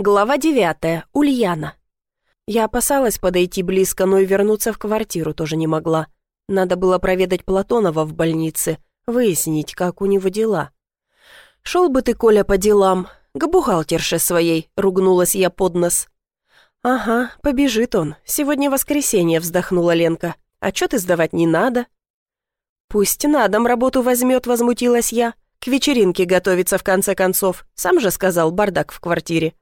Глава девятая. Ульяна. Я опасалась подойти близко, но и вернуться в квартиру тоже не могла. Надо было проведать Платонова в больнице, выяснить, как у него дела. «Шел бы ты, Коля, по делам, к бухгалтерше своей», — ругнулась я под нос. «Ага, побежит он. Сегодня воскресенье», — вздохнула Ленка. «Отчет издавать не надо». «Пусть на дом работу возьмет», — возмутилась я. «К вечеринке готовится в конце концов. Сам же сказал, бардак в квартире».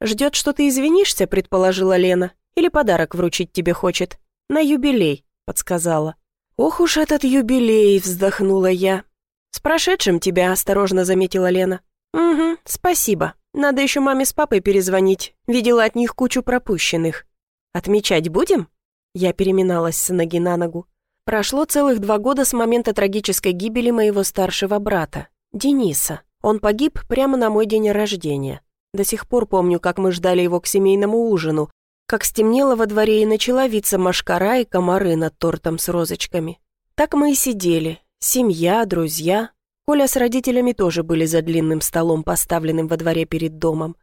«Ждет, что ты извинишься», — предположила Лена. «Или подарок вручить тебе хочет. На юбилей», — подсказала. «Ох уж этот юбилей», — вздохнула я. «С прошедшим тебя», — осторожно заметила Лена. «Угу, спасибо. Надо еще маме с папой перезвонить. Видела от них кучу пропущенных. Отмечать будем?» Я переминалась с ноги на ногу. Прошло целых два года с момента трагической гибели моего старшего брата, Дениса. Он погиб прямо на мой день рождения. До сих пор помню, как мы ждали его к семейному ужину, как стемнело во дворе и начала виться машкара и комары над тортом с розочками. Так мы и сидели. Семья, друзья. Коля с родителями тоже были за длинным столом, поставленным во дворе перед домом.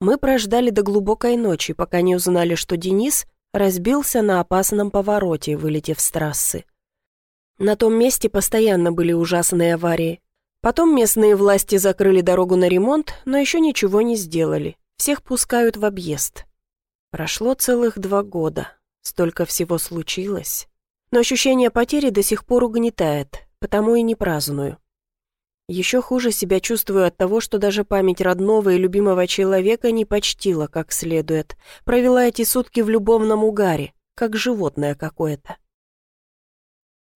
Мы прождали до глубокой ночи, пока не узнали, что Денис разбился на опасном повороте, вылетев с трассы. На том месте постоянно были ужасные аварии. Потом местные власти закрыли дорогу на ремонт, но еще ничего не сделали. Всех пускают в объезд. Прошло целых два года. Столько всего случилось. Но ощущение потери до сих пор угнетает, потому и не праздную. Еще хуже себя чувствую от того, что даже память родного и любимого человека не почтила как следует. Провела эти сутки в любовном угаре, как животное какое-то.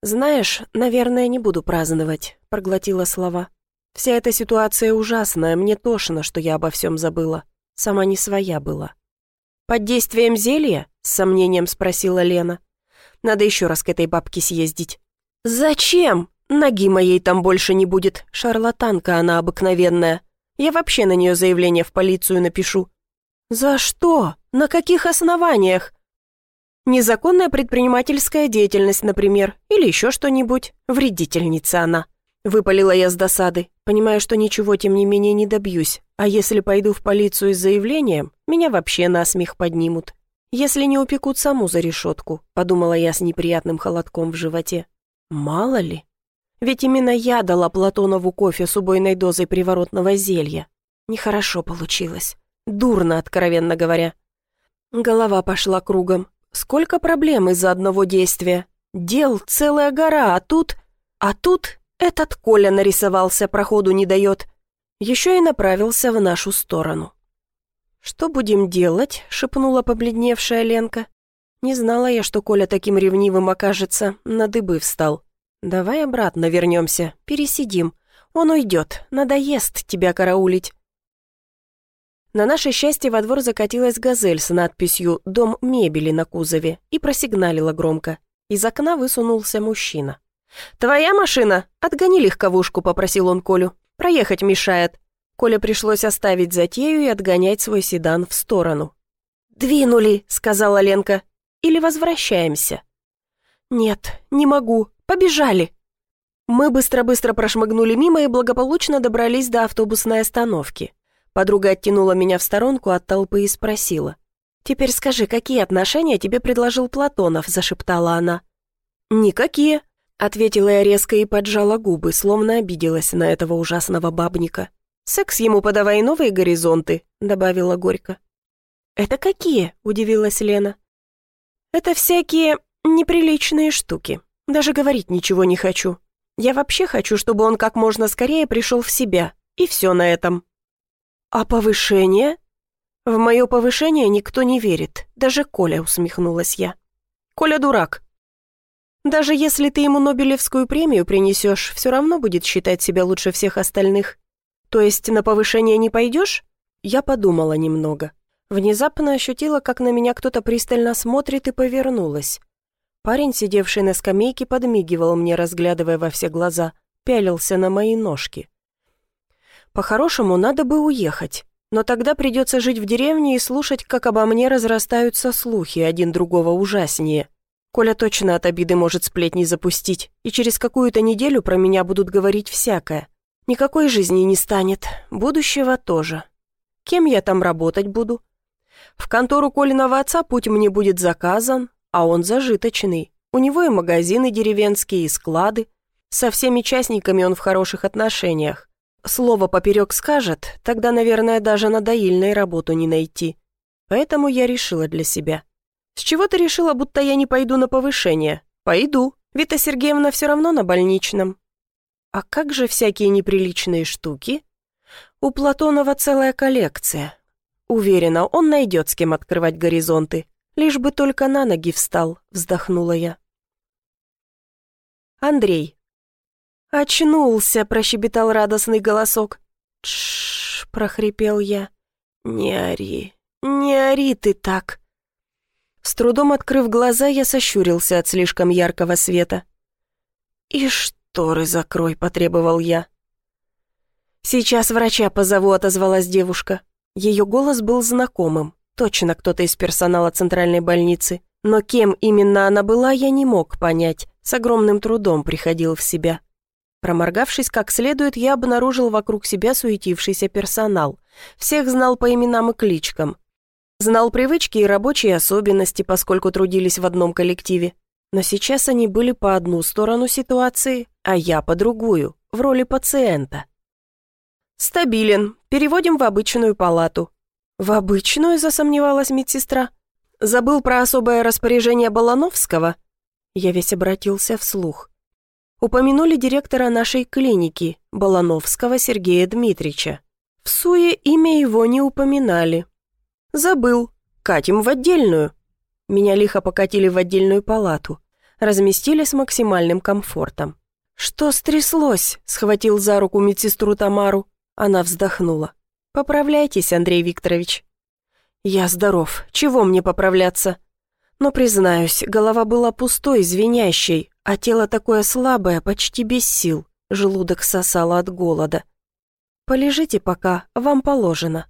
«Знаешь, наверное, не буду праздновать», — проглотила слова. «Вся эта ситуация ужасная, мне тошно, что я обо всем забыла. Сама не своя была». «Под действием зелья?» — с сомнением спросила Лена. «Надо еще раз к этой бабке съездить». «Зачем? Ноги моей там больше не будет. Шарлатанка она обыкновенная. Я вообще на нее заявление в полицию напишу». «За что? На каких основаниях?» Незаконная предпринимательская деятельность, например, или еще что-нибудь. Вредительница она. Выпалила я с досады, понимая, что ничего, тем не менее, не добьюсь. А если пойду в полицию с заявлением, меня вообще на смех поднимут. Если не упекут саму за решетку, подумала я с неприятным холодком в животе. Мало ли. Ведь именно я дала Платонову кофе с убойной дозой приворотного зелья. Нехорошо получилось. Дурно, откровенно говоря. Голова пошла кругом, Сколько проблем из-за одного действия. Дел целая гора, а тут... А тут этот Коля нарисовался, проходу не дает. Еще и направился в нашу сторону. «Что будем делать?» — шепнула побледневшая Ленка. Не знала я, что Коля таким ревнивым окажется, на дыбы встал. «Давай обратно вернемся, пересидим. Он уйдет, надоест тебя караулить». На наше счастье во двор закатилась газель с надписью «Дом мебели» на кузове и просигналила громко. Из окна высунулся мужчина. «Твоя машина? Отгони легковушку», — попросил он Колю. «Проехать мешает». Коля пришлось оставить затею и отгонять свой седан в сторону. «Двинули», — сказала Ленка. «Или возвращаемся?» «Нет, не могу. Побежали». Мы быстро-быстро прошмыгнули мимо и благополучно добрались до автобусной остановки. Подруга оттянула меня в сторонку от толпы и спросила. «Теперь скажи, какие отношения тебе предложил Платонов?» – зашептала она. «Никакие», – ответила я резко и поджала губы, словно обиделась на этого ужасного бабника. «Секс ему подавай новые горизонты», – добавила горько. «Это какие?» – удивилась Лена. «Это всякие неприличные штуки. Даже говорить ничего не хочу. Я вообще хочу, чтобы он как можно скорее пришел в себя. И все на этом». «А повышение?» «В мое повышение никто не верит, даже Коля», — усмехнулась я. «Коля дурак. Даже если ты ему Нобелевскую премию принесешь, все равно будет считать себя лучше всех остальных. То есть на повышение не пойдешь?» Я подумала немного. Внезапно ощутила, как на меня кто-то пристально смотрит и повернулась. Парень, сидевший на скамейке, подмигивал мне, разглядывая во все глаза, пялился на мои ножки. По-хорошему, надо бы уехать. Но тогда придется жить в деревне и слушать, как обо мне разрастаются слухи, один другого ужаснее. Коля точно от обиды может сплетни запустить, и через какую-то неделю про меня будут говорить всякое. Никакой жизни не станет, будущего тоже. Кем я там работать буду? В контору Колиного отца путь мне будет заказан, а он зажиточный. У него и магазины деревенские, и склады. Со всеми частниками он в хороших отношениях. Слово поперек скажет, тогда, наверное, даже на доильной работу не найти. Поэтому я решила для себя. С чего ты решила, будто я не пойду на повышение? Пойду. Вита Сергеевна все равно на больничном. А как же всякие неприличные штуки? У Платонова целая коллекция. Уверена, он найдет с кем открывать горизонты. Лишь бы только на ноги встал, вздохнула я. Андрей. «Очнулся!» — прощебетал радостный голосок. «Тш!» — прохрипел я. «Не ори, не ори ты так!» С трудом открыв глаза, я сощурился от слишком яркого света. «И шторы закрой», — потребовал я. «Сейчас врача позову», — отозвалась девушка. Ее голос был знакомым. Точно кто-то из персонала центральной больницы. Но кем именно она была, я не мог понять. С огромным трудом приходил в себя. Проморгавшись как следует, я обнаружил вокруг себя суетившийся персонал. Всех знал по именам и кличкам. Знал привычки и рабочие особенности, поскольку трудились в одном коллективе. Но сейчас они были по одну сторону ситуации, а я по другую, в роли пациента. «Стабилен. Переводим в обычную палату». «В обычную?» – засомневалась медсестра. «Забыл про особое распоряжение Балановского?» Я весь обратился вслух. Упомянули директора нашей клиники, Балановского Сергея Дмитрича. В суе имя его не упоминали. «Забыл. Катим в отдельную». Меня лихо покатили в отдельную палату. Разместили с максимальным комфортом. «Что стряслось?» — схватил за руку медсестру Тамару. Она вздохнула. «Поправляйтесь, Андрей Викторович». «Я здоров. Чего мне поправляться?» Но, признаюсь, голова была пустой, звенящей, а тело такое слабое, почти без сил. Желудок сосало от голода. «Полежите пока, вам положено».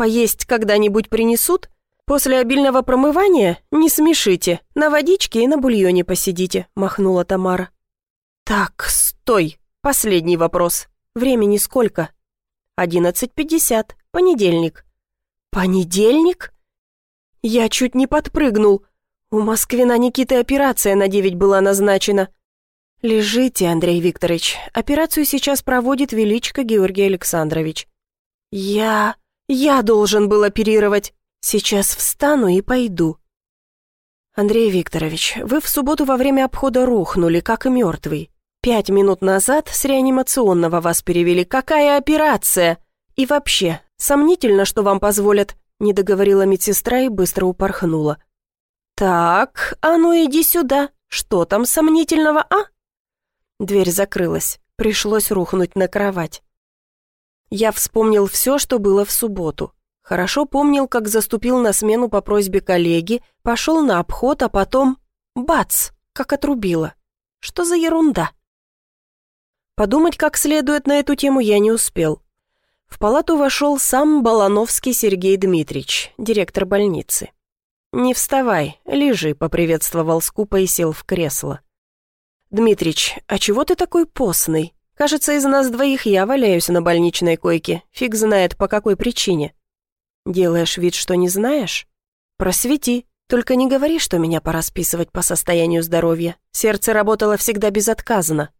Поесть когда-нибудь принесут? После обильного промывания? Не смешите. На водичке и на бульоне посидите», — махнула Тамара. «Так, стой. Последний вопрос. Времени сколько?» «Одиннадцать пятьдесят. Понедельник». «Понедельник?» Я чуть не подпрыгнул. У Москвина Никиты операция на девять была назначена. «Лежите, Андрей Викторович. Операцию сейчас проводит Величко Георгий Александрович». «Я...» Я должен был оперировать. Сейчас встану и пойду. Андрей Викторович, вы в субботу во время обхода рухнули, как и мертвый. Пять минут назад с реанимационного вас перевели. Какая операция? И вообще, сомнительно, что вам позволят, не договорила медсестра и быстро упорхнула. Так, а ну иди сюда. Что там сомнительного, а? Дверь закрылась. Пришлось рухнуть на кровать. Я вспомнил все, что было в субботу. Хорошо помнил, как заступил на смену по просьбе коллеги, пошел на обход, а потом... Бац! Как отрубило. Что за ерунда? Подумать как следует на эту тему я не успел. В палату вошел сам Балановский Сергей Дмитриевич, директор больницы. «Не вставай, лежи», — поприветствовал скупо и сел в кресло. «Дмитрич, а чего ты такой постный? Кажется, из нас двоих я валяюсь на больничной койке. Фиг знает, по какой причине. Делаешь вид, что не знаешь? Просвети. Только не говори, что меня пора списывать по состоянию здоровья. Сердце работало всегда безотказно.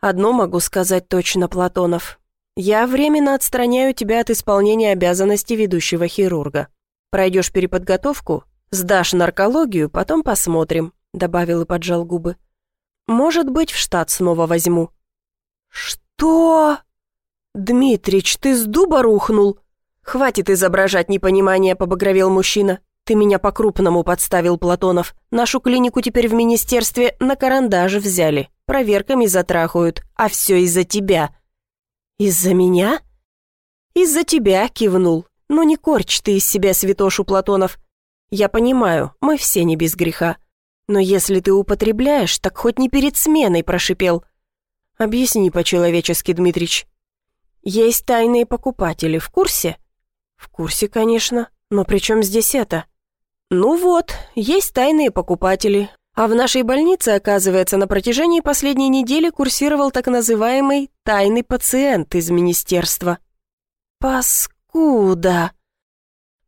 Одно могу сказать точно, Платонов. Я временно отстраняю тебя от исполнения обязанностей ведущего хирурга. Пройдешь переподготовку, сдашь наркологию, потом посмотрим», — добавил и поджал губы. «Может быть, в штат снова возьму. «Что?» «Дмитрич, ты с дуба рухнул?» «Хватит изображать непонимание», — побагровел мужчина. «Ты меня по-крупному подставил, Платонов. Нашу клинику теперь в министерстве на карандаш взяли. Проверками затрахают. А все из-за тебя». «Из-за меня?» «Из-за тебя», — кивнул. «Ну не корчь ты из себя святошу, Платонов. Я понимаю, мы все не без греха. Но если ты употребляешь, так хоть не перед сменой», — прошипел. Объясни по-человечески, Дмитрич. Есть тайные покупатели, в курсе? В курсе, конечно. Но при чем здесь это? Ну вот, есть тайные покупатели. А в нашей больнице, оказывается, на протяжении последней недели курсировал так называемый «тайный пациент» из министерства. Откуда?»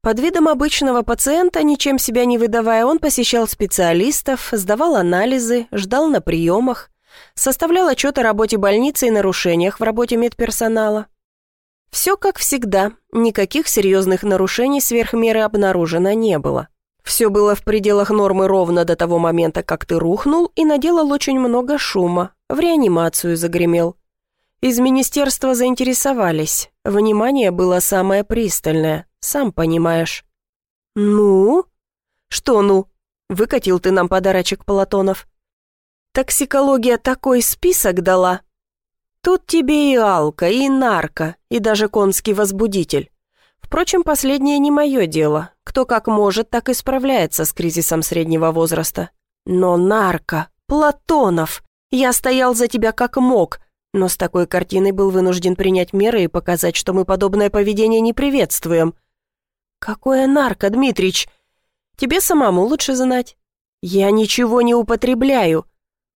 Под видом обычного пациента, ничем себя не выдавая, он посещал специалистов, сдавал анализы, ждал на приемах, составлял отчет о работе больницы и нарушениях в работе медперсонала. Все как всегда, никаких серьезных нарушений сверх меры обнаружено не было. Все было в пределах нормы ровно до того момента, как ты рухнул и наделал очень много шума, в реанимацию загремел. Из министерства заинтересовались, внимание было самое пристальное, сам понимаешь. «Ну?» «Что «ну?» Выкатил ты нам подарочек, Платонов. Токсикология такой список дала, Тут тебе и алка, и нарко, и даже конский возбудитель. Впрочем, последнее не мое дело. Кто как может, так и справляется с кризисом среднего возраста. Но нарко, Платонов, я стоял за тебя как мог, но с такой картиной был вынужден принять меры и показать, что мы подобное поведение не приветствуем. Какое нарко, Дмитрич? Тебе самому лучше знать. Я ничего не употребляю.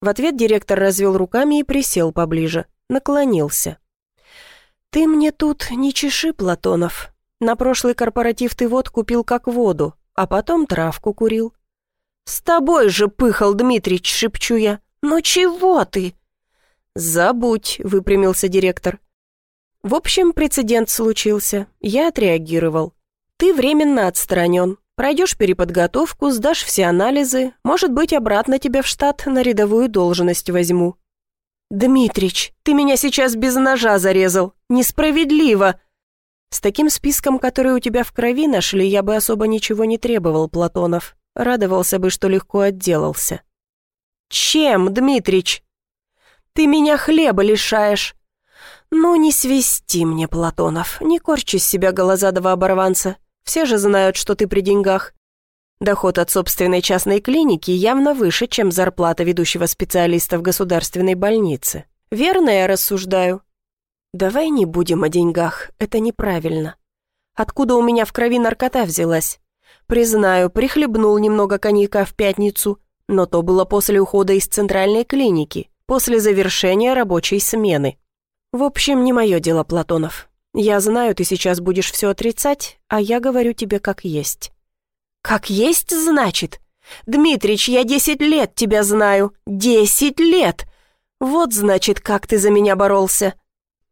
В ответ директор развел руками и присел поближе наклонился. «Ты мне тут не чеши, Платонов. На прошлый корпоратив ты вот купил как воду, а потом травку курил». «С тобой же пыхал, Дмитрич!» — шепчу я. «Ну чего ты?» «Забудь», — выпрямился директор. «В общем, прецедент случился. Я отреагировал. Ты временно отстранен. Пройдешь переподготовку, сдашь все анализы. Может быть, обратно тебя в штат на рядовую должность возьму. «Дмитрич, ты меня сейчас без ножа зарезал! Несправедливо!» «С таким списком, который у тебя в крови нашли, я бы особо ничего не требовал, Платонов. Радовался бы, что легко отделался». «Чем, Дмитрич?» «Ты меня хлеба лишаешь!» «Ну, не свисти мне, Платонов, не корчи из себя голозадого оборванца. Все же знают, что ты при деньгах. Доход от собственной частной клиники явно выше, чем зарплата ведущего специалиста в государственной больнице. Верно я рассуждаю? Давай не будем о деньгах, это неправильно. Откуда у меня в крови наркота взялась? Признаю, прихлебнул немного коньяка в пятницу, но то было после ухода из центральной клиники, после завершения рабочей смены. В общем, не мое дело, Платонов. Я знаю, ты сейчас будешь все отрицать, а я говорю тебе как есть. «Как есть, значит? Дмитрич, я десять лет тебя знаю. Десять лет! Вот, значит, как ты за меня боролся».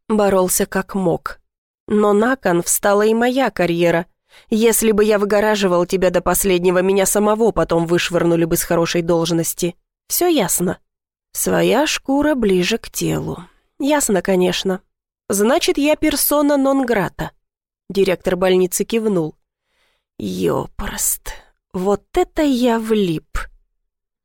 Боролся как мог. Но на кон встала и моя карьера. Если бы я выгораживал тебя до последнего, меня самого потом вышвырнули бы с хорошей должности. Все ясно. Своя шкура ближе к телу. Ясно, конечно. Значит, я персона нон-грата. Директор больницы кивнул. Ёпрст, вот это я влип.